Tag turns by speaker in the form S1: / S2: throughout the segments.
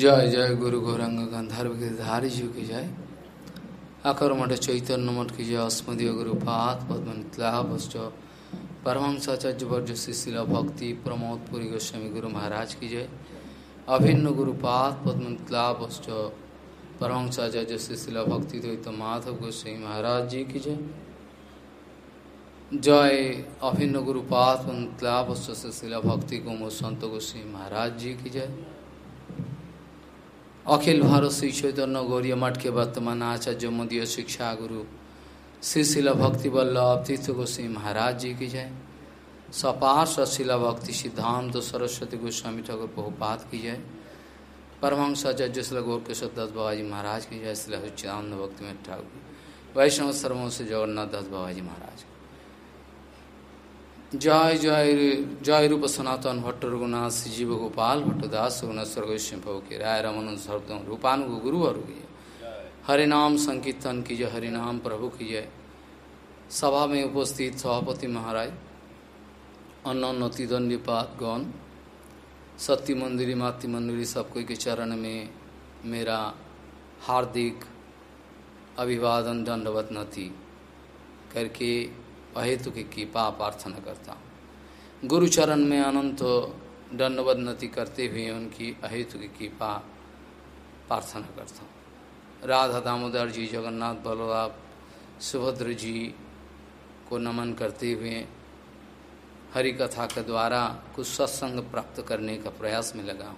S1: জয় জয় গুরু গৌরাঙ্গ গন্ধর্ব ধারি जी की जय अकर मठ चैतन्य मठ की जय अस्मदीय गुरुपाद पद्मनित्लाभश्च परमहंसाचार्य वर्ज शिशिला भक्ति प्रमोद पुरी गोस्वामी गुरु महाराज की जय अभिन्न गुरुपाद पद्मनित्लाभश्च परमहंसाचार्य शिशिला भक्ति द्वैत माधव गोस्वामी महाराज जी की जय जय अभिन्न गुरुपाद पद्मनित्लाभश्च शिशिला भक्ति कुमो संत गोस्वामी महाराज जी की जय अखिल भारत श्री चैतन्य गौरी मठ के वर्तमान आचार्य मोदीय शिक्षा गुरु श्री शिला भक्ति वल्लभ तीर्थ गोस्वामी महाराज जी की जय। सपार शिला भक्ति सिद्धांत सरस्वती गोस्वामी ठाकुर बहुपात की जय। परमहंस आचार्य शिला गौर केशव दस बाबाजी महाराज की जय। शिला सच्चिदानंद भक्ति में ठाकुर। वैष्णव सर्वों से जगन्नाथ दस बाबाजी महाराज जय जय जय रूप सनातन भट्ट रघुनाथ जीव गोपाल भट्टदास रघुनाथ गोस्व के राय रमन सर्वम रूपानु गुरु और हरि नाम संकीर्तन कीजिए हरि नाम प्रभु कीजिए सभा में उपस्थित सभापति महाराज अन्न नतिदंडीपात गौन सत्य मंदिरी, मातृ मंदिरी सब कोई के चरण में मेरा हार्दिक अभिवादन, दंडवत नति। करके अहेतु की कृपा प्रार्थना करता। हूँ गुरुचरण में अनंत दंडवदनति करते हुए उनकी अहेतु की कृपा प्रार्थना करता। हूँ राधा दामोदर जी, जगन्नाथ बलराम सुभद्र जी को नमन करते हुए हरि कथा के द्वारा कुछ सत्संग प्राप्त करने का प्रयास में लगा। हूँ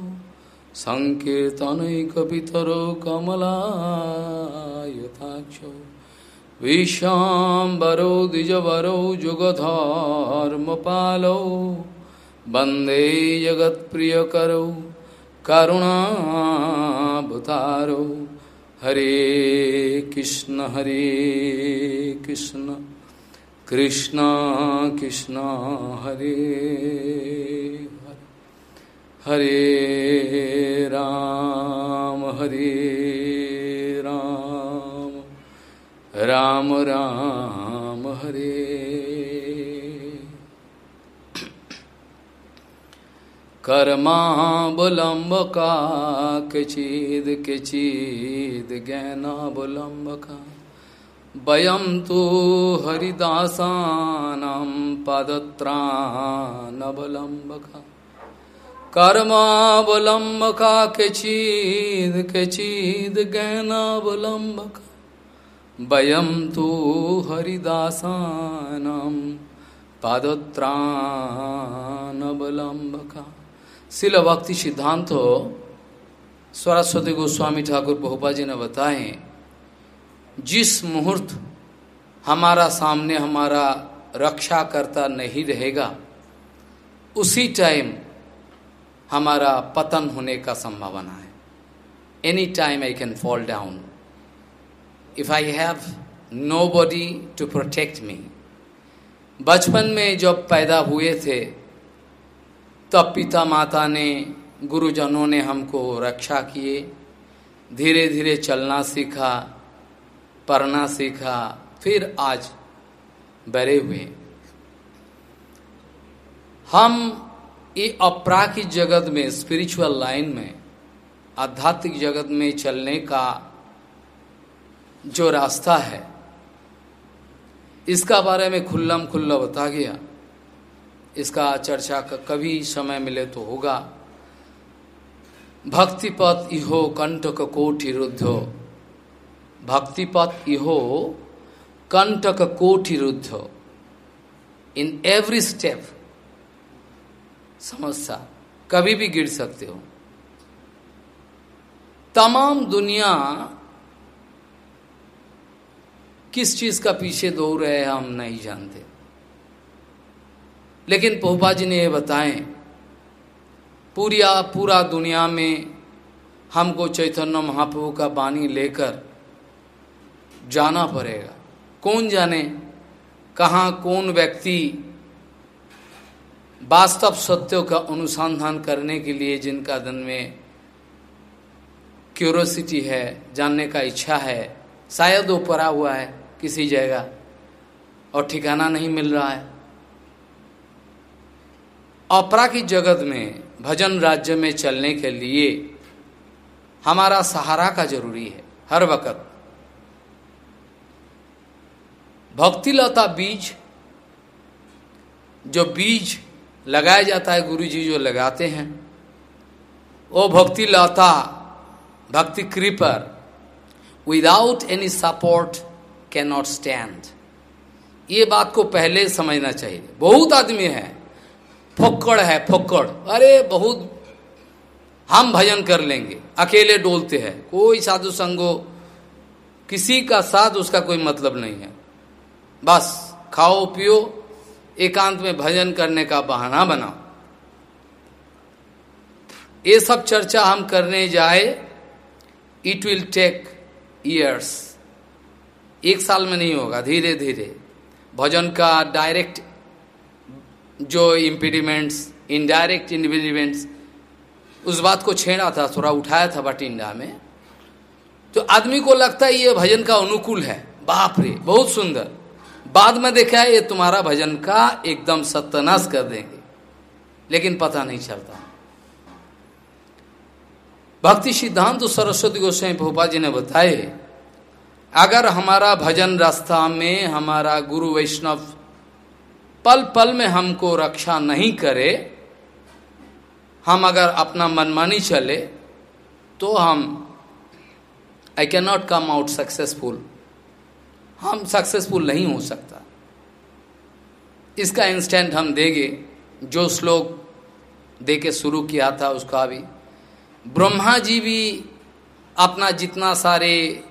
S1: सङ्कीर्तनैकपितरौ कमलायताक्षौ विश्वाम्बरौ द्विजवरौ, जुगधर्मपालौ, वंदे जगत्प्रियकरौ, करुणाभुतारौ। हरे कृष्ण हरे कृष्ण कृष्ण कृष्ण, हरे। हरे राम हरे राम राम राम, हरे। कर्मावलम्बका कचिद कचिद ज्ञानावलम्बका वयं तो हरिदासानां पदत्रानवलम्बका कर्मावलम्बका केचिद केचिद ज्ञानावलम्बका। वयं तो हरिदासानां पादत्रानवलम्बका शिल भक्ति सिद्धांत हो सरस्वती गोस्वामी ठाकुर बहुपा जी ने बताए, जिस मुहूर्त हमारा सामने हमारा रक्षा करता नहीं रहेगा, उसी टाइम हमारा पतन होने का संभावना है। Any time I can fall down if I have nobody to protect me बचपन में जब पैदा हुए थे, तब पिता माता ने, गुरुजनों ने हमको रक्षा किए धीरे धीरे चलना सीखा, पढ़ना सीखा, फिर आज बड़े हुए। हम ये अपराकिक जगत में स्पिरिचुअल लाइन में, आध्यात्मिक जगत में चलने का जो रास्ता है, इसका बारे में खुल्लम खुल्ला बता गया। इसका चर्चा का कभी समय मिले तो होगा। भक्तिपथ इहो कंटक कोटि रुद्धो। भक्तिपथ इहो कंटक कोटि रुद्धो। इन एवरी स्टेप समस्या, कभी भी गिर सकते हो। तमाम दुनिया किस चीज़ का पीछे दौड़ रहे हैं हम नहीं जानते। लेकिन पोपा जी ने ये बताएँ पूरिया पूरा दुनिया में हमको चैतन्य महाप्रभु का बानी लेकर जाना पड़ेगा। कौन जाने, कहाँ कौन व्यक्ति वास्तव सत्यों का अनुसंधान करने के लिए जिनका धन में क्यूरोसिटी है, जानने का इच्छा है, शायद वो पड़ा हुआ है किसी जगह और ठिकाना नहीं मिल रहा है। अपराकिक जगत में, भजन राज्य में चलने के लिए हमारा सहारा का ज़रूरी है, हर वक्त। भक्तिलता बीज, जो बीज लगाया जाता है गुरु जी जो लगाते हैं। वो भक्ति लता, भक्ति creeper without any support can not stand ये बात को पहले समझना चाहिए। बहुत आदमी है, फोक्कड़ है, फोक्कड़। अरे बहुत, हम भजन कर लेंगे, अकेले डोलते हैं। कोई साधु संगो, किसी का साथ उसका कोई मतलब नहीं है। बस, खाओ, पियो एकांत में भजन करने का बहाना बनाओ। ये सब चर्चा हम करने जाए इट विल टेक ईयर्स एक साल में नहीं होगा, धीरे धीरे। भजन का डायरेक्ट जो इम्पीडिमेंट्स इनडायरेक्ट इम्पीडिमेंट्स उस बात को छेड़ा था, थोड़ा उठाया था बटिंडा में। तो आदमी को लगता है ये भजन का अनुकूल है। बाप रे, बहुत सुंदर। बाद में देखा ये तुम्हारा भजन का एकदम सत्यानाश कर देंगे। लेकिन पता नहीं चलता। भक्ति सिद्धांत तो सरस्वती गोस्वामी भोपाल जी ने बताए, अगर हमारा भजन रास्ता में हमारा गुरु वैष्णव पल पल में हमको रक्षा नहीं करे, हम अगर अपना मनमानी चले तो हम I can not come out successful हम सक्सेसफुल नहीं हो सकता। इसका इंस्टेंट हम देंगे। जो श्लोक दे के शुरू किया था उसका भी। ब्रह्मा जी भी अपना जितना सारे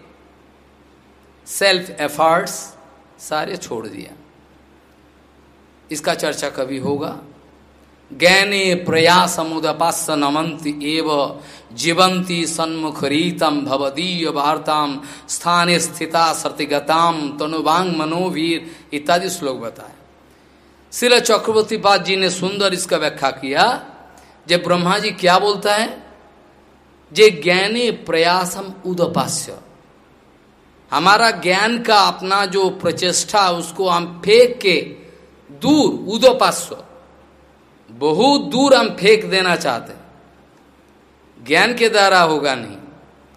S1: सेल्फ एफर्ट्स सारे छोड़ दिया। इसका चर्चा कभी होगा। ज्ञाने प्रयासमुदपास नमंति एव जीवंती सन्मुख रीतम भवदीय वार्ताम स्थाने स्थिता सत्यगताम तनुवांग मनोवीर इत्यादि श्लोक बताए। शिल चक्रवर्ती पाद जी ने सुंदर इसका व्याख्या किया जब ब्रह्मा जी क्या बोलता है? जे ज्ञाने प्रयासम उदपास्य। हमारा ज्ञान का अपना जो प्रचेष्टा, उसको हम फेंक के दूर उदोपास्य बहुत दूर हम फेंक देना चाहते ज्ञान के द्वारा होगा नहीं।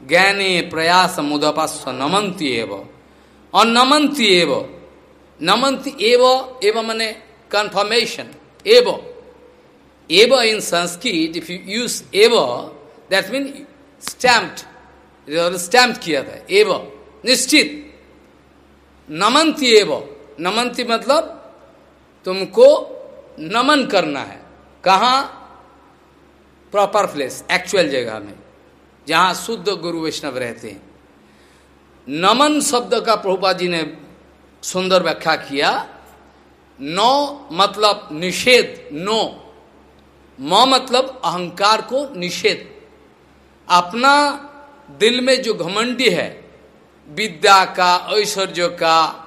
S1: ज्ञाने प्रयास मुदपास्व नमंती एव। और नमंती एव। नमंती एव एव मने कंफर्मेशन एव। एव in Sanskrit if you use एव दैट मीन स्टैम्प्ड स्टैम्प किया था। एव। निश्चित। नमंती एव। नमंती मतलब तुमको नमन करना है। कहा? प्रॉपर प्लेस एक्चुअल जगह में, जहाँ शुद्ध गुरु वैष्णव रहते हैं। नमन शब्द का प्रभुपा जी ने सुंदर व्याख्या किया। नो मतलब निषेध, नो। म मतलब अहंकार को निषेध। अपना दिल में जो घमंडी है, विद्या का, ऐश्वर्य का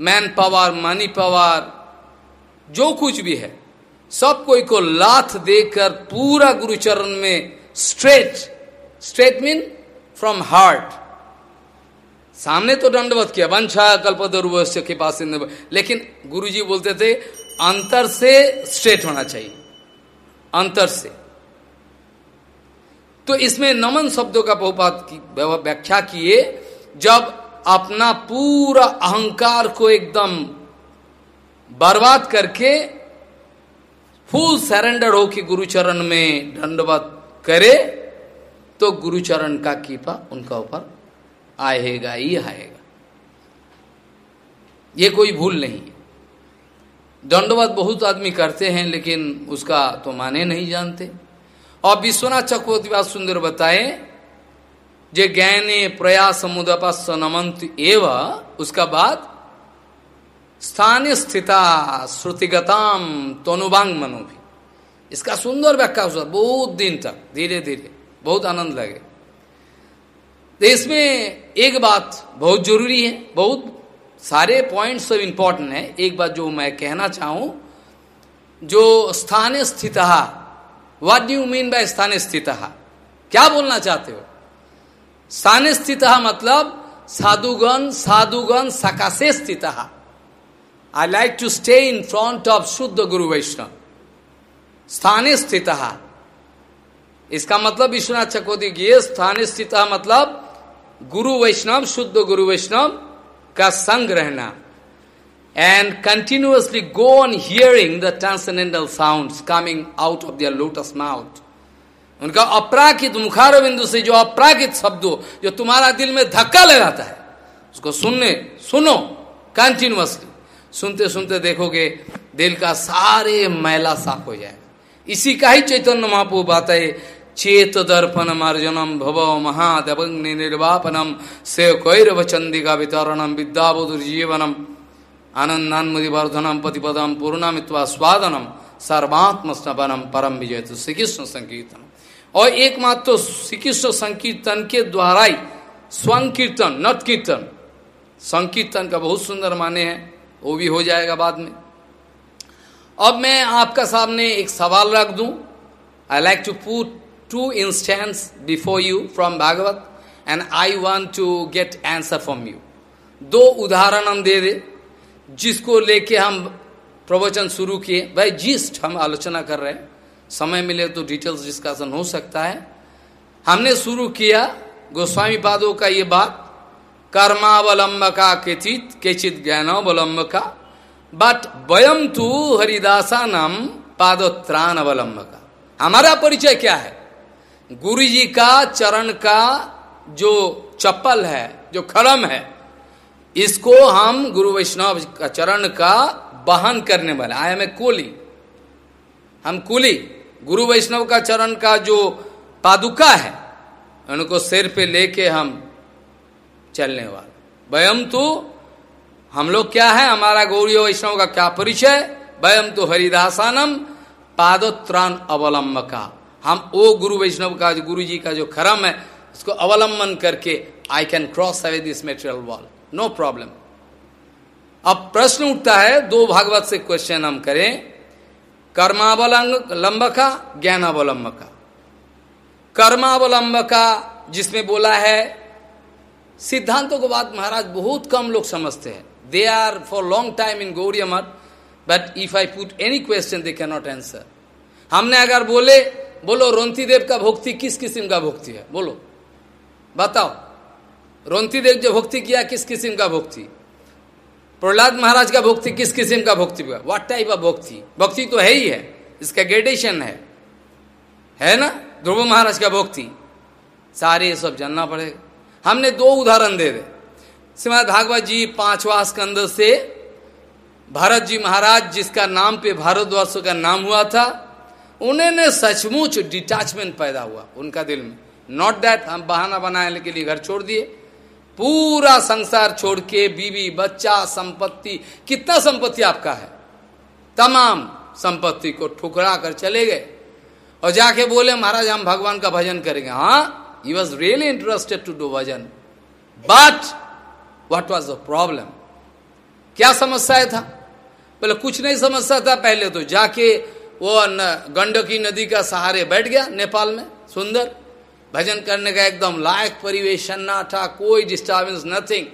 S1: मैन पावर मनी पावर जो कुछ भी है सब कोई को लाथ देकर पूरा गुरुचरण में straight straight mean from heart सामने तो दंडवत किया वंशा कल्पतरुवश्य के पास लेकिन गुरुजी बोलते थे, अंतर से स्ट्रेट होना चाहिए। अंतर से। तो इसमें नमन शब्दों का बहुपात की व्याख्या किए, जब अपना पूरा अहंकार को एकदम बर्बाद करके फुल सरेंडर हो कि गुरुचरण में दंडवत करे तो गुरुचरण का कृपा उनका ऊपर आएगा ही आएगा। ये कोई भूल नहीं दंडवत बहुत आदमी करते हैं, लेकिन उसका तो माने नहीं जानते। और विश्वनाथ चक्रवर्ती बात सुंदर बताए, जे ज्ञाने प्रयास समुदपस्व नमंत एव, उसका बाद स्थानीय स्थिता श्रुतिगताम तनुबांग मनो भी इसका सुंदर व्याख्या हुआ, बहुत दिन तक, धीरे धीरे, बहुत आनंद लगे। तो इसमें एक बात बहुत ज़रूरी है, बहुत सारे पॉइंट सब इंपॉर्टेंट है। एक बात जो मैं कहना चाहूँ, जो स्थानीय स्थित what do you mean by स्थानीय स्थित? क्या बोलना चाहते हो? स्थानीय स्थित मतलब साधुगण साधुगण सकाशे स्थित। I like to stay in front of शुद्ध गुरु वैष्णव स्थानीय स्थित इसका मतलब विश्वनाथ चकोदी ये स्थानीय स्थित मतलब गुरु वैष्णव शुद्ध गुरु वैष्णव का संग रहना and continuously go on hearing the transcendental sound coming out of their lotus mouth उनका अपराकित मुखार बिंदु से जो अपराकित शब्दों जो तुम्हारा दिल में धक्का लगाता है, उसको सुनने, सुनो कंटिन्यूअसली सुनते सुनते देखोगे दिल का सारे मैला साफ़ हो जाए। इसी का ही चैतन्य महापू बात है, चेत दर्पण मार्जनम भव महादेवग्नि निर्वापनम, से कैरव चंदिका वितरणम विद्याबोधुर जीवनम आनंदान्मदिवर्धनम पतिपदम पूर्णमित्वा स्वादनम सर्वात्म स्नपनम परम विजय तो श्री कृष्ण संकीर्तन और एकमात्र तो श्री कृष्ण संकीर्तन के द्वारा ही, स्वकीर्तन नट कीर्तन संकीर्तन का बहुत सुंदर माने हैं। वो भी हो जाएगा बाद में। अब मैं आपका सामने एक सवाल रख दूँ। I like to put two instance before you from Bhagavat and I want to get answer from you दो उदाहरण हम दे दे, जिसको लेके हम प्रवचन शुरू किए। भाई जिस्ट हम आलोचना कर रहे हैं। समय मिले तो डिटेल्स डिस्कशन हो सकता है। हमने शुरू किया, गोस्वामी पादों का ये बात। कर्मावलंब का केचित केचित ज्ञानावलंब का बट वयम तू हरिदासा नाम पादोत्राण अवलंब का हमारा परिचय क्या है? गुरु जी का, चरण का जो चप्पल है, जो खड़म है, इसको हम गुरु वैष्णव का चरण का बहन करने वाले आई एम ए कुली। हम कुली। गुरु वैष्णव का चरण का जो पादुका है, उनको सिर पे लेके हम चलने वाले। वयम तो हम लोग क्या है? हमारा गौरी वैष्णव का क्या परिचय? वयम तो हरिदासानम पादोत्रान अवलंब का हम ओ गुरु वैष्णव का जो गुरु जी का जो खरम है, उसको अवलंबन करके I can cross away this material wall no problem अब प्रश्न उठता है, दो भागवत से क्वेश्चन हम करें। कर्मावलंब का ज्ञानावलंब का कर्मावलंब का जिसमें बोला है सिद्धांतों को बात महाराज बहुत कम लोग समझते हैं। They are for long time in Gauri Amar but if I put any question they can not answer हमने अगर बोले, बोलो, रोंती देव का भक्ति किस किस्म का भक्ति है? बोलो। बताओ। रोंती देव जो भक्ति किया, किस किस्म का भक्ति? प्रहलाद महाराज का भक्ति किस किस्म का भक्ति हुआ? व्हाट टाइप ऑफ़ भक्ति? भक्ति तो है ही है। इसका ग्रेडेशन है। है ना? ध्रुव महाराज का भक्ति। सारे सब जानना पड़ेगा। हमने दो उदाहरण दे दे। श्रीमद भागवत जी पांचवा स्कंद से भारत जी महाराज, जिसका नाम पे भारतवर्ष का नाम हुआ था, उन्होंने सचमुच डिटैचमेंट पैदा हुआ उनका दिल में। नॉट दैट हम बहाना बनाने के लिए घर छोड़ दिए। पूरा संसार छोड़ के, बीवी, बच्चा, संपत्ति, कितना संपत्ति आपका है? तमाम संपत्ति को ठुकरा कर चले गए। और जाके बोले, महाराज, हम भगवान का भजन करेंगे। हाँ he was really interested to do bhajan but what was the problem क्या समस्या था? बोले, कुछ नहीं समस्या था, पहले तो जाके वो गंडकी नदी का सहारे बैठ गया नेपाल में, सुंदर। भजन करने का एकदम लायक परिवेश सन्नाटा कोई डिस्टर्बेंस नथिंग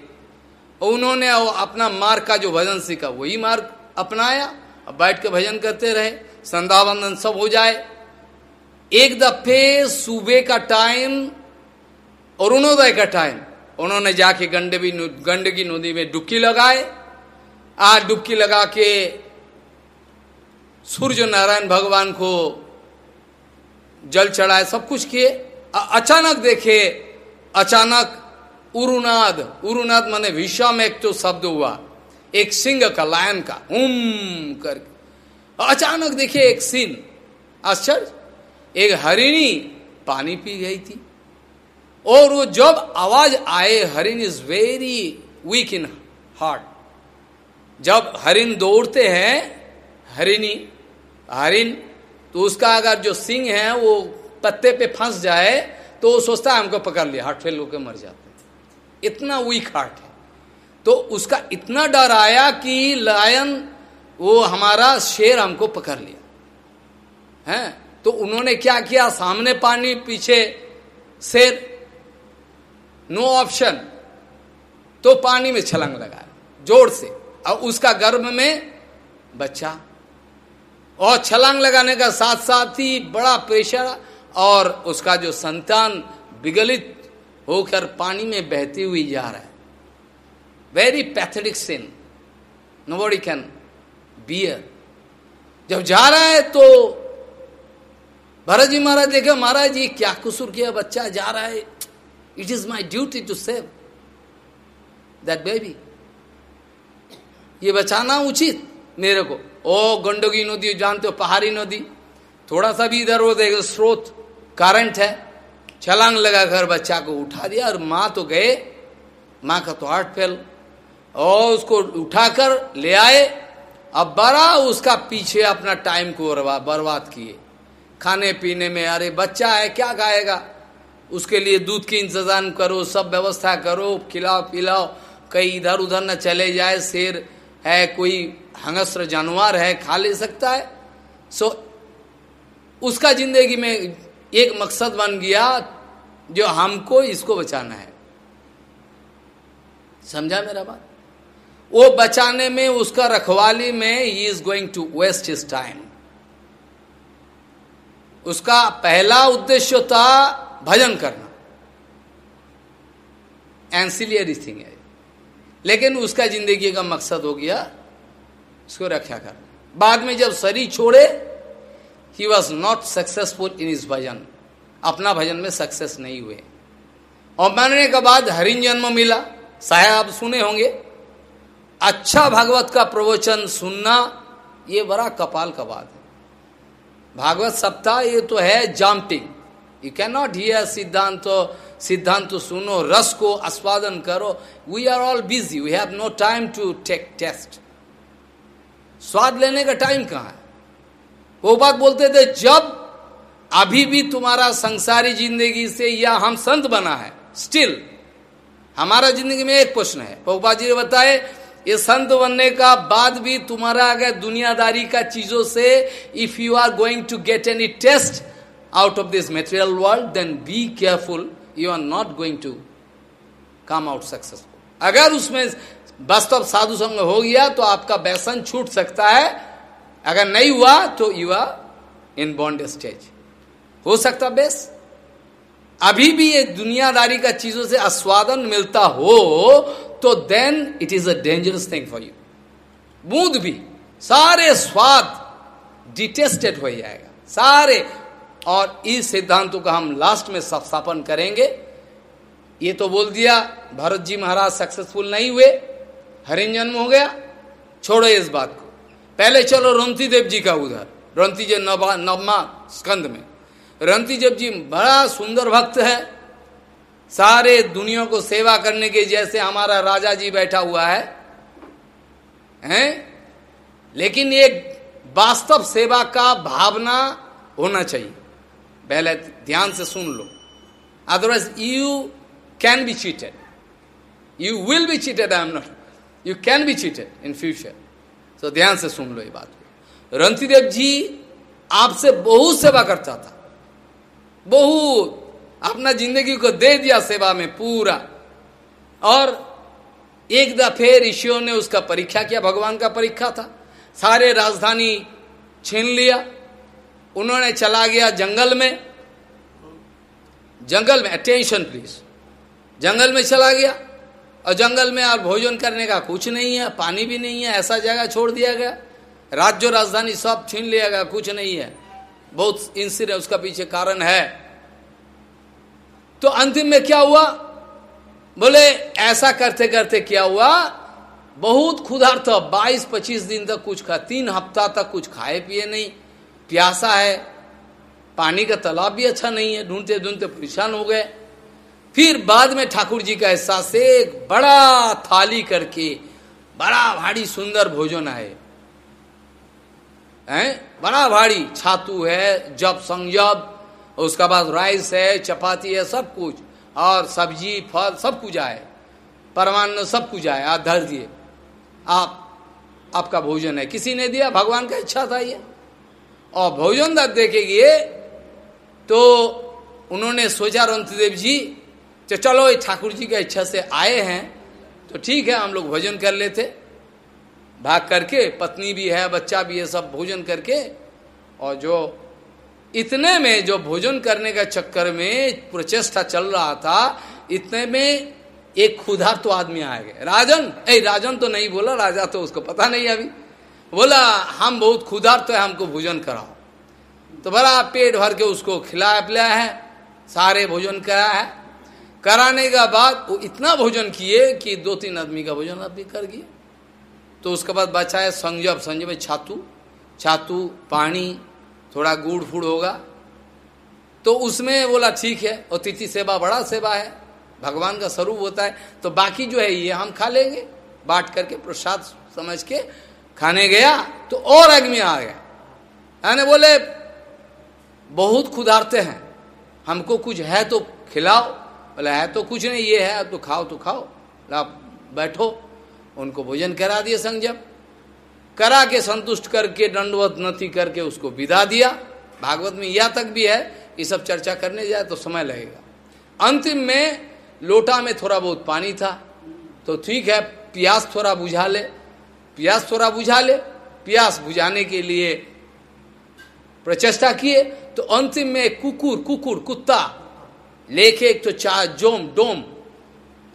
S1: उन्होंने अपना मार्ग का जो भजन सीखा, वही मार्ग अपनाया। अब बैठ के भजन करते रहे, संध्यावंदन सब हो जाए। एक दफे सुबह का टाइम अरुणोदय का टाइम उन्होंने जाके गंडवी गंडकी नदी में डुबकी लगाए। आज डुबकी लगा के सूर्य नारायण भगवान को जल चढ़ाए, सब कुछ किए। अचानक देखे, अचानक उरुनाद उरुनाद माने विश्व में एक तो शब्द हुआ। एक सिंह का, लायन का, उम करके। अचानक देखे एक सीन आश्चर्य, एक हरिणी पानी पी गई थी। और वो जब आवाज़ आए harin is very weak in heart जब हरिन दौड़ते हैं, हरिणी, हरिण तो उसका अगर जो सिंह है, वो पत्ते पे फंस जाए तो वो सोचता है, हमको पकड़ लिया हार्ट फेल होकर मर जाते इतना वीक हार्ट है। तो उसका इतना डर आया कि लायन वो हमारा शेर हमको पकड़ लिया। है? तो उन्होंने क्या किया? सामने पानी पीछे शेर नो ऑप्शन तो पानी में छलंग लगाया, ज़ोर से। और उसका गर्भ में बच्चा। और छलांग लगाने का साथ साथ ही बड़ा प्रेशर और उसका जो संतान विगलित होकर पानी में बहती हुई जा रहा है। Very pathetic scene nobody can bear जब जा रहा है तो भरत जी महाराज देखे महाराज जी, क्या कसूर किया बच्चा जा रहा है? It is my duty to save that baby ये बचाना उचित मेरे को। ओ, गंडोगी नदी, जानते हो, पहाड़ी नदी। थोड़ा सा भी इधर देगा स्रोत, करंट है। छलांग लगाकर बच्चा को उठा दिया और माँ तो गए। माँ का तो हार्ट फेल। और उसको उठाकर ले आए। अब बड़ा उसका पीछे अपना टाइम को बर्बाद किए। खाने पीने में, अरे बच्चा है, क्या खाएगा? उसके लिए दूध के इंतज़ाम करो, सब व्यवस्था करो, खिलाओ, पिलाओ, कहीं इधर उधर न चले जाए, शेर है, कोई हंगस्र जानवर है, खा ले सकता है। सो उसका ज़िंदगी में एक मकसद बन गया, जो हमको इसको बचाना है। समझा मेरा बात? वो बचाने में, उसका रखवाली में he is going to waste his time उसका पहला उद्देश्य था भजन करना। एंसिलियरी थिंग है। लेकिन उसका ज़िंदगी का मकसद हो गया उसको रक्षा करना। बाद में जब शरीर छोड़े he was not successful in इस भजन। अपना भजन में सक्सेस नहीं हुए। और मरने के बाद हरिन जन्म मिला। शायद आप सुने होंगे। अच्छा भागवत का प्रवचन सुनना, ये बड़ा कपाल का बात है। भागवत सप्ताह ये तो है jumping you can not hear सिद्धांत सिद्धांत सुनो रस को आस्वादन करो we are all busy we have no time to take taste स्वाद लेने का टाइम कहाँ है वो बात बोलते थे, जब अभी भी तुम्हारा संसारी ज़िंदगी से या हम संत बना है स्टिल हमारा ज़िंदगी में एक प्रश्न है। पहुपा जी ने बताए ये संत बनने का बाद भी तुम्हारा अगर दुनियादारी का चीज़ों से if you are going to get any taste out of this material world then be careful you are not going to come out successful अगर उसमें वास्तव साधु संग हो गया तो आपका व्यसन छूट सकता है। अगर नहीं हुआ तो you are in bond stage हो सकता बेस। अभी भी ये दुनियादारी का चीज़ों से आस्वादन मिलता हो तो then it is a dangerous thing for you बूंद भी। सारे स्वाद डिटेस्टेड हो जाएगा। सारे और इस सिद्धांतों का हम लास्ट में स्थापन करेंगे। ये तो बोल दिया, भरत जी महाराज सक्सेसफुल नहीं हुए हरिन जन्म हो गया। छोड़ो इस बात को। पहले चलो रंती देव जी का उधर। रंती जी नवा, नवमा स्कंद में। रंती देव जी बड़ा सुंदर भक्त है। सारे दुनिया को सेवा करने के जैसे हमारा राजा जी बैठा हुआ है। हैं? लेकिन एक वास्तव सेवा का भावना होना चाहिए। पहले ध्यान से सुन लो। Otherwise you can be cheated you will be cheated I am not you can be cheated in future तो ध्यान से सुन लो ये बात। रणतीदेव जी आपसे बहुत सेवा करता था। बहुत अपना ज़िंदगी को दे दिया सेवा में पूरा। और एक दफे ऋषियों ने उसका परीक्षा किया, भगवान का परीक्षा था। सारे राजधानी छीन लिया। उन्होंने चला गया जंगल में। जंगल में अटेंशन प्लीज़ जंगल में चला गया। और जंगल में और भोजन करने का कुछ नहीं है, पानी भी नहीं है, ऐसा जगह छोड़ दिया गया। राज्य राजधानी सब छीन लिया गया, कुछ नहीं है। बहुत इंसिडेंट उसका पीछे कारण है। तो अंतिम में क्या हुआ? बोले, ऐसा करते करते क्या हुआ? बहुत खुदार था बाईस पच्चीस दिन तक कुछ खा, तीन हफ़्ता तक कुछ खाए पिए नहीं। प्यासा है, पानी का तालाब भी अच्छा नहीं है, ढूंढते ढूंढते परेशान हो गए। फिर बाद में ठाकुर जी का एहसास से एक बड़ा थाली करके, बड़ा भारी सुंदर भोजन आए। हैं? बड़ा भारी, छातू है, जब संजब उसका बाद राइस है, चपाती है, सब कुछ। और सब्ज़ी, फल, सब कुछ आए। परमान्न सब कुछ आए आप धर दिए। आप, आपका भोजन है। किसी ने दिया? भगवान का इच्छा था ये। और भोजन दर देखेंगे तो उन्होंने सोचा रंतदेव जी तो चलो, ये ठाकुर जी की इच्छा से आए हैं तो ठीक है, हम लोग भोजन कर लेते। भाग करके, पत्नी भी है, बच्चा भी है, सब भोजन करके, और जो इतने में जो भोजन करने का चक्कर में प्रचेष्टा चल रहा था, इतने में एक खुदा तो आदमी आ गए राजन, ए, राजन तो नहीं बोला, राजा तो उसको पता नहीं अभी। बोला, हम बहुत खुदार तो है, हमको भोजन कराओ। तो बड़ा पेट भर के उसको खिलाया पिलाया है सारे भोजन कराया है। कराने का बाद वो इतना भोजन किए कि दो तीन आदमी का भोजन आदमी कर गए तो उसके बाद बचा है संजब संजब में छातू छातू, पानी, थोड़ा गुड़ फूड़ होगा। तो उसमें बोला, ठीक है, अतिथि सेवा, बड़ा सेवा है, भगवान का स्वरूप होता है। तो बाकी जो है ये हम खा लेंगे। बांट करके प्रसाद समझ के खाने गया तो और आदमी आ गया। यानी बोले, बहुत खुदारते हैं। हमको कुछ है तो खिलाओ। बोले, है तो कुछ नहीं, ये है तो खाओ तो खाओ। आप बैठो। उनको भोजन करा दिए संजब करा के संतुष्ट करके, दंडवत नथी करके उसको विदा दिया। भागवत में यह तक भी है, ये सब चर्चा करने जाए तो समय लगेगा। अंतिम में लोटा में थोड़ा बहुत पानी था तो ठीक है, प्यास थोड़ा बुझा ले। प्यास थोड़ा बुझा ले। प्यास बुझाने के लिए प्रचेष्टा किए। तो अंतिम में कुकुर कुकुर, कुत्ता। लेके एक तो चार जोम, डोम।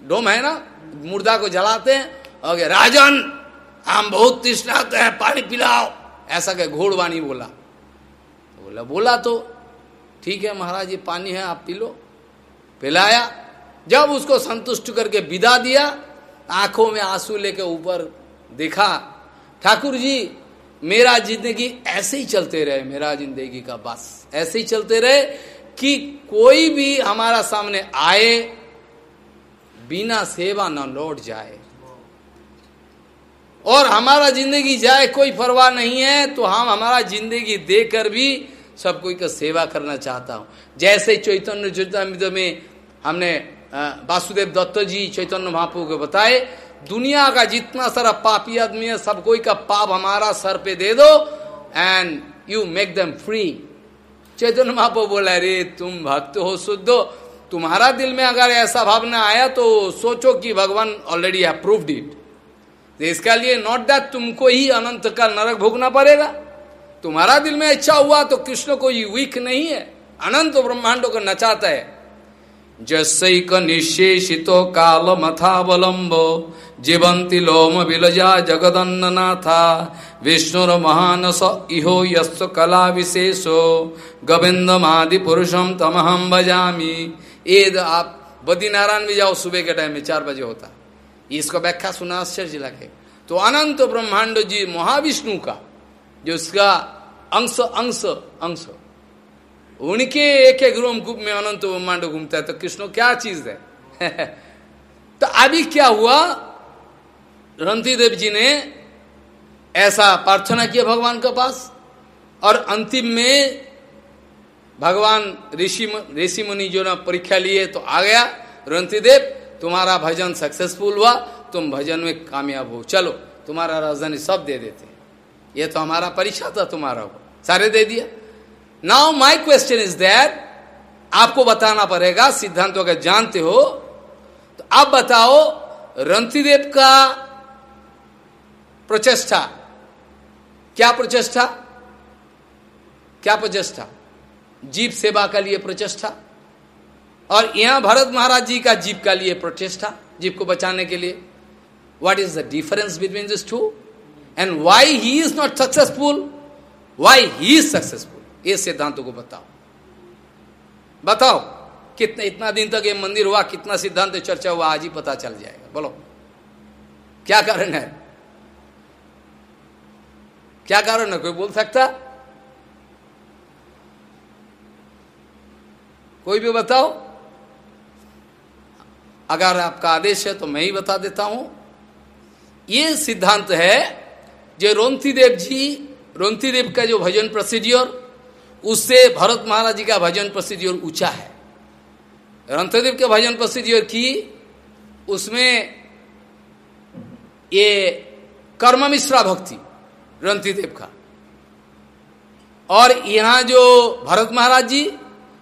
S1: डोम है ना? मुर्दा को जलाते हैं। और राजन, हम बहुत तृष्णाते हैं, पानी पिलाओ। ऐसा कह घोड़वाणी बोला। तो बोला बोला तो ठीक है महाराज ये पानी है, आप पी लो पिलाया। जब उसको संतुष्ट करके विदा दिया, आँखों में आँसू लेके ऊपर देखा, ठाकुर जी, मेरा ज़िंदगी ऐसे ही चलते रहे, मेरा ज़िंदगी का बस ऐसे ही चलते रहे कि कोई भी हमारा सामने आए, बिना सेवा न लौट जाए। और हमारा ज़िंदगी जाए, कोई परवाह नहीं है तो हम हमारा ज़िंदगी देकर भी सब कोई का सेवा करना चाहता हूँ। जैसे चैतन्य चैतन्य में हमने वासुदेव दत्त जी चैतन्य महापू को बताए दुनिया का जितना सारा पापी आदमी है, सब कोई का पाप हमारा सर पे दे दो and you make them free Chaitanya महापो बोला रे तुम भक्त हो, शुद्ध तुम्हारा दिल में अगर ऐसा भावना आया तो सोचो कि भगवान ऑलरेडी अप्रूव्ड इट इसका लिए नॉट दैट तुमको ही अनंत का नरक भोगना पड़ेगा। तुम्हारा दिल में इच्छा हुआ तो कृष्ण कोई वीक नहीं है। अनंत ब्रह्मांडों को नचाता है। जसैक निशेषितो काल मथावलंबो जीवंती लोम विलजा जगदन्ननाथा। विष्णुर महानस इहो यस्व कला विशेषो पुरुषम तमहम बजामी ये आप बद्रीनारायण भी जाओ सुबह के टाइम में, चार बजे होता। इसका व्याख्या सुना आश्चर्य लगे। तो अनंत ब्रह्मांड जी महाविष्णु का, जो उसका अंश अंश अंश। उनके एक एक रूम में अनंत ब्रह्मांड घूमता है तो कृष्ण क्या चीज़ है? तो अभी क्या हुआ? रंती देव जी ने ऐसा प्रार्थना किया भगवान के पास। और अंतिम में भगवान ऋषि ऋषि मुनि जो ना परीक्षा लिए तो आ गया। रंती देव, तुम्हारा भजन सक्सेसफुल हुआ, तुम भजन में कामयाब हो। चलो, तुम्हारा राजधानी सब दे देते ये तो हमारा परीक्षा था, तुम्हारा हो सारे दे दिया। Now my question is that आपको बताना पड़ेगा, सिद्धांतों का जानते हो तो आप बताओ रंतिदेव का प्रचेष्टा। क्या प्रचेष्टा? क्या प्रचेष्टा? जीव सेवा का लिए प्रचेष्टा? और यहाँ भरत महाराज जी का जीव का लिए प्रचेष्टा जीव को बचाने के लिए। What is the difference between this two and why he is not successful why he is successful ये सिद्धांतों को बताओ। बताओ, कितने, इतना दिन तक ये मंदिर हुआ, कितना सिद्धांत चर्चा हुआ, आज ही पता चल जाएगा। बोलो। क्या कारण है? क्या कारण है? कोई बोल सकता? कोई भी बताओ। अगर आपका आदेश है तो मैं ही बता देता हूँ। ये सिद्धांत है जो रोंती देव जी, रोंती देव का जो भजन प्रोसीड्योर उससे भरत महाराज जी का भजन प्रोसीड्योर ऊँचा है। रंथदेव के भजन प्रोसीड्योर की, उसमें ये कर्म मिश्रा भक्ति। रंतीदेव का। और यहाँ जो भरत महाराज जी,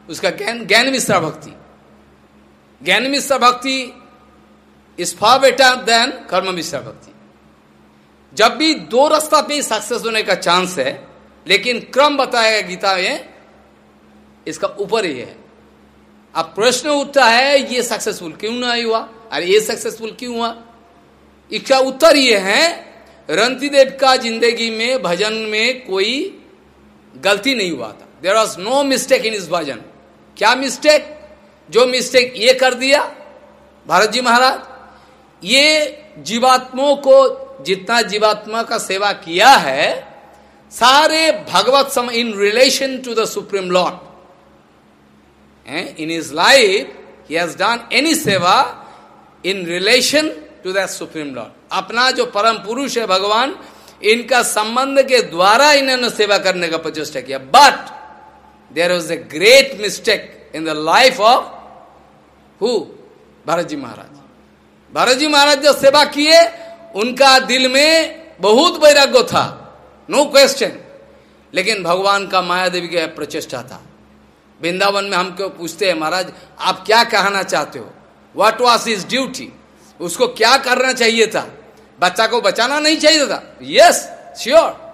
S1: उसका ज्ञान ज्ञान मिश्रा भक्ति। ज्ञान मिश्रा भक्ति इस फार बेटर देन कर्म मिश्रा भक्ति। जब भी दो रास्ता पे सक्सेस होने का चांस है, लेकिन क्रम बताया गीता में, इसका ऊपर ही है। अब प्रश्न उठता है, ये सक्सेसफुल क्यों नहीं हुआ? अरे, ये सक्सेसफुल क्यों हुआ? इसका उत्तर ये है रंतीदेव का ज़िंदगी में, भजन में कोई गलती नहीं हुआ था। There was no mistake in इस भजन क्या मिस्टेक जो मिस्टेक ये कर दिया, भारत जी महाराज, ये जीवात्मों को जितना जीवात्मा का सेवा किया है, सारे भगवत some in relation to the supreme lord in his life he has done any seva in relation to the supreme lord अपना जो परम पुरुष है भगवान, इनका संबंध के द्वारा इन्होंने सेवा करने का प्रचेष्टा किया। But there was a great mistake in the life of who Bharat ji Maharaj. Bharat ji Maharaj जो सेवा किए, उनका दिल में बहुत वैराग्य था। नो no क्वेश्चन लेकिन भगवान का माया देवी का प्रचेष्टा था। वृंदावन में हमको पूछते हैं महाराज, आप क्या कहना चाहते हो? वट वॉज़ इज़ ड्यूटी उसको क्या करना चाहिए था? बच्चा को बचाना नहीं चाहिए था? यस श्योर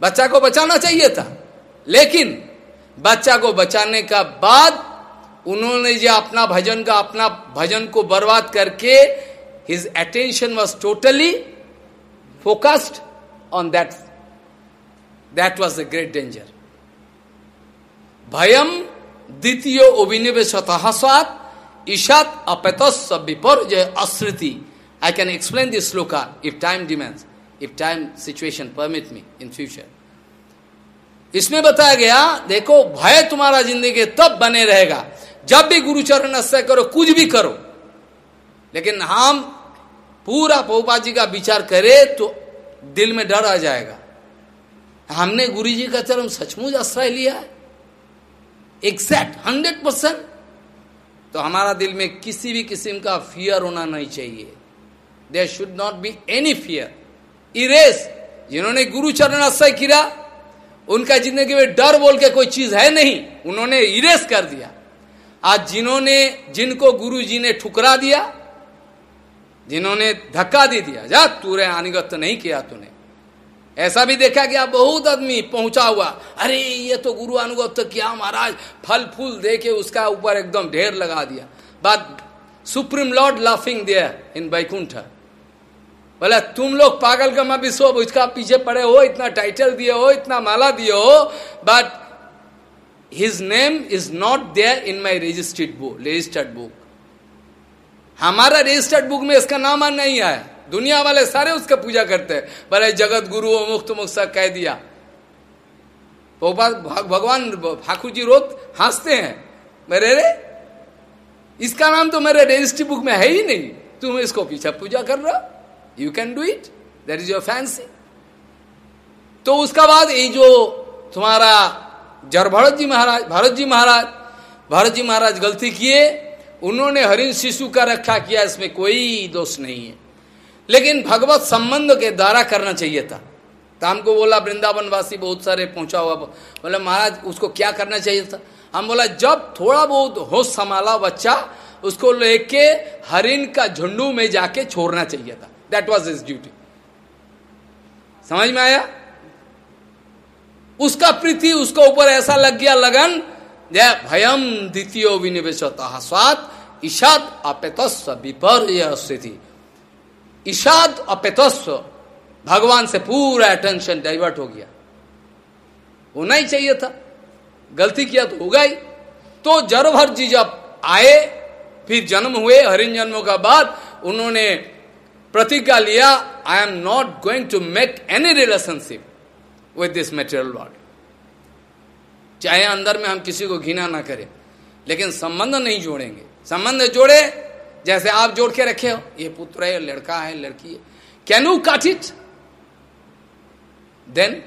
S1: बच्चा को बचाना चाहिए था। लेकिन बच्चा को बचाने का बाद उन्होंने जो अपना भजन का, अपना भजन को बर्बाद करके his attention was totally focused on that that was the great danger भयम द्वितीय अभिनिवेश ईशात अपतस्व विपर्जय अश्रुति I can explain this shloka if time demands if time situation permit me in future इसमें बताया गया, देखो, भय तुम्हारा ज़िंदगी तब बने रहेगा, जब भी गुरुचरण अश्रय करो, कुछ भी करो। लेकिन हम पूरा पोपा जी का विचार करें तो दिल में डर आ जाएगा। हमने गुरु जी का चरण सचमुच आश्रय लिया है। एग्जैक्ट हंड्रेड परसेंट तो हमारा दिल में किसी भी किस्म का फियर होना नहीं चाहिए। There should not be any fear erase जिन्होंने गुरु चरण आश्रय किया, उनका ज़िंदगी में डर बोल के कोई चीज़ है नहीं, उन्होंने इरेस कर दिया। आज जिन्होंने, जिनको गुरु जी ने ठुकरा दिया, जिन्होंने धक्का दे दिया, जा तूरे आनिगत नहीं किया तूने। ऐसा भी देखा गया, बहुत आदमी पहुँचा हुआ। अरे, ये तो गुरु अनुगत तो किया महाराज, फल फूल दे के उसका ऊपर एकदम ढेर लगा दिया। बात सुप्रीम लॉर्ड लाफिंग दिया इन बैकुंठ बोले, तुम लोग पागल का मैं विश्व उसका पीछे पड़े हो, इतना टाइटल दिए हो, इतना माला दिए हो but his name is not there in my registered book registered book हमारा रजिस्टर्ड बुक में इसका नाम नहीं आया। दुनिया वाले सारे उसका पूजा करते हैं। बोले जगत गुरु मुक्त मुक्त कह दिया। भगवान ठाकुर जी रोत हँसते हैं। मेरे रे, इसका नाम तो मेरे रजिस्ट्री बुक में है ही नहीं। तुम इसको पीछा पूजा कर रहा you can do it that is your fancy तो उसका बाद ये जो तुम्हारा जर भरत जी महाराज भरत जी महाराज भरत जी महाराज गलती किए। उन्होंने हरिण शिशु का रक्षा किया, इसमें कोई दोष नहीं है। लेकिन भगवत संबंध के द्वारा करना चाहिए था। तो हमको बोला वृंदावन वासी बहुत सारे पहुँचा हुआ, बोले, महाराज, उसको क्या करना चाहिए था? हम बोला, जब थोड़ा बहुत होश संभाला बच्चा, उसको लेके हरिन का झुंडू में जाके छोड़ना चाहिए था। दैट वॉज़ इज़ ड्यूटी समझ में आया? उसका प्रीति, उसको ऊपर ऐसा लग गया लगन भयम द्वितीय विनिवेश ईशाद अपेतस्व विपर्य स्थिति। ईशाद अपेतस्व, भगवान से पूरा अटेंशन डाइवर्ट हो गया। होना ही चाहिए था। गलती किया तो होगा ही। तो जरभर जी जब आए, फिर जन्म हुए, हरिन जन्मों का बाद, उन्होंने प्रतिज्ञा लिया I am not going to make any relationship with this material world चाहे अंदर में हम किसी को घिना ना करें, लेकिन संबंध नहीं जोड़ेंगे। संबंध जोड़े, जैसे आप जोड़ के रखे हो, ये पुत्र है, लड़का है, लड़की है। Can you cut it then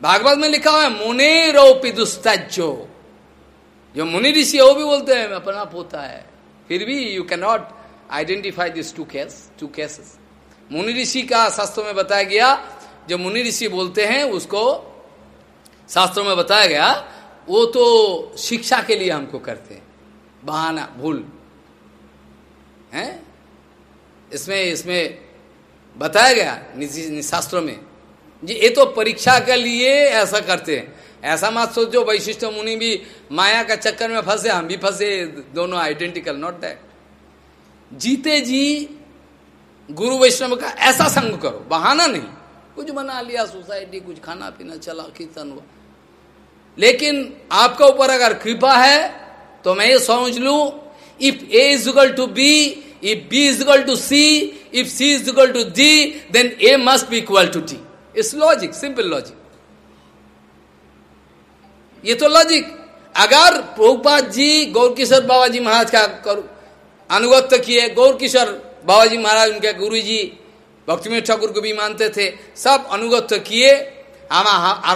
S1: Bhagavat में लिखा हुआ है, मुने रोपी दुस्ताजो जो मुनि ऋषि है, वो भी बोलते हैं, अपना पोता है। फिर भी you can not identify this two case two cases मुनि ऋषि का शास्त्रों में बताया गया, जो मुनि ऋषि बोलते हैं, उसको शास्त्रों में बताया गया, वो तो शिक्षा के लिए हमको करते हैं। बहाना, भूल। है? इसमें इसमें बताया गया निजी शास्त्रों में। जी, ये तो परीक्षा के लिए ऐसा करते हैं। ऐसा मत सोचो, वैशिष्ट मुनि भी माया का चक्कर में फंसे, हम भी फंसे, दोनों आइडेंटिकल नॉट दैट जीते जी, गुरु वैष्णव का ऐसा संग करो, बहाना नहीं। कुछ बना लिया, सोसाइटी कुछ खाना पीना चला, कीर्तन हुआ। लेकिन आपका ऊपर अगर कृपा है तो मैं ये समझ लू if A is equal to B if B is equal to C if C is equal to D then A must be equal to D it's logic simple logic ये तो लॉजिक अगर प्रभुपाद जी गौर किशोर बाबा जी महाराज का अनुगत्य किए गौर किशोर बाबा जी महाराज, उनके गुरु जी भक्तिमेर ठाकुर को भी मानते थे। सब अनुगत्य किए। हम,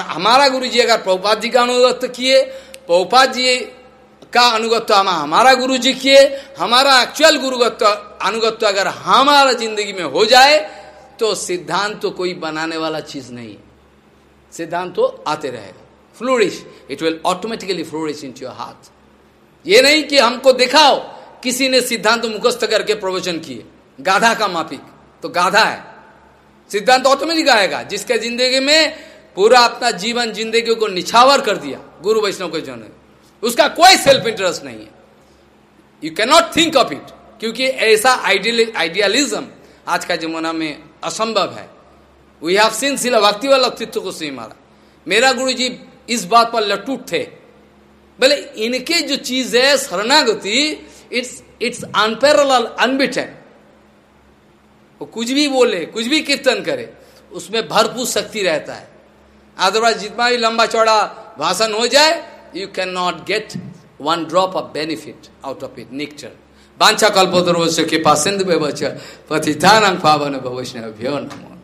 S1: हमारा गुरु जी अगर प्रभुपाद जी का अनुगत्य किए प्रभुपाद जी का अनुगत्य हम हमारा गुरु जी किए हमारा एक्चुअल गुरुगत्व अनुगत्य अगर हमारा ज़िंदगी में हो जाए तो सिद्धांत तो कोई बनाने वाला चीज़ नहीं। सिद्धांत तो आते रहेगा। Flourish it will automatically flourish in your हाथ ये नहीं कि हमको दिखाओ किसी ने सिद्धांत मुखस्त करके प्रवचन किए। गाधा का मापिक तो गाधा है। सिद्धांत तो ऑटोमेटिक आएगा जिसके ज़िंदगी में पूरा अपना जीवन ज़िंदगी को निछावर कर दिया, गुरु वैष्णव के जन उसका कोई सेल्फ इंटरेस्ट नहीं है। You cannot think of it क्योंकि ऐसा आइडियलिज्म आज का जमाना में असंभव है। वी हैव सीन सिला भक्ति वाला अस्तित्व को सही मारा मेरा गुरु जी इस बात पर लटूट थे। बोले इनके जो चीज़ है, शरणागति इट्स इट्स अनपेरल अनबिटन वो कुछ भी बोले, कुछ भी कीर्तन करे, उसमें भरपूर शक्ति रहता है। अदरवाइज़ जितना भी लंबा चौड़ा भाषण हो जाए you can not get one drop of benefit out of it निक्चर बांछा कल्पोद्रवश्य के पास सिंधु पतिथान पावन भवैष्णव नमो।